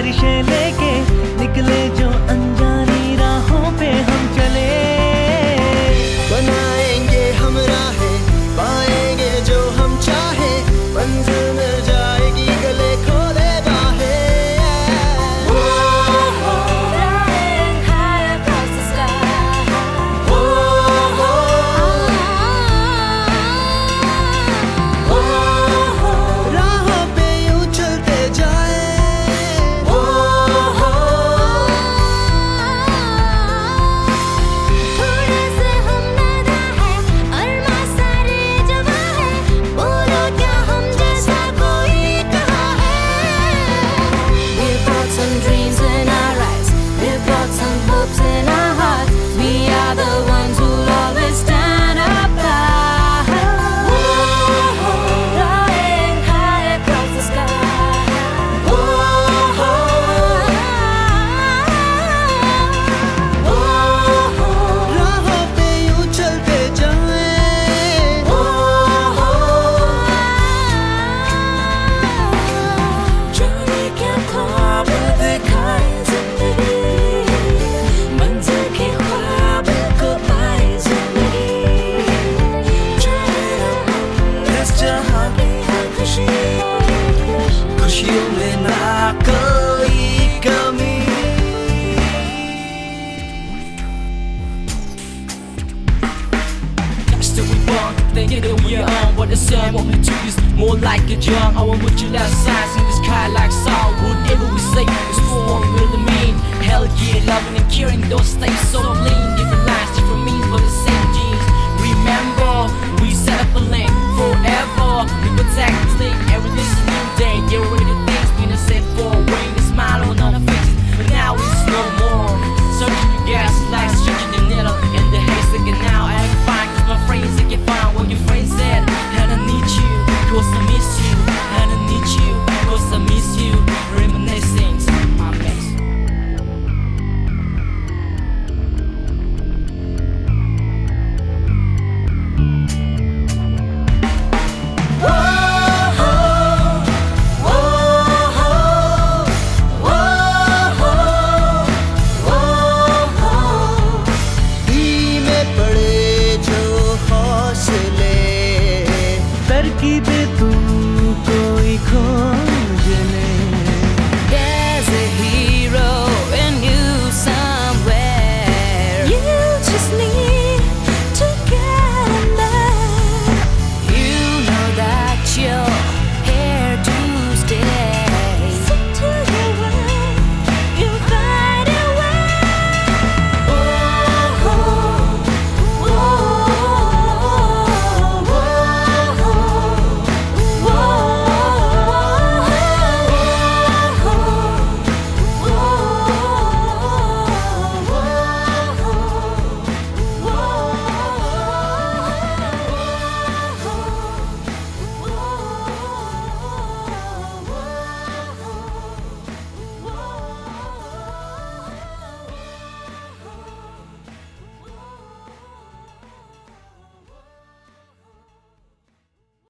बारिशें लेके human Still we born, thinking that we are on What the sun want we to is more like a jump I want put your last signs in this sky like sound Whatever we say, it's what we really mean. Hell yeah, loving and caring, don't stay so late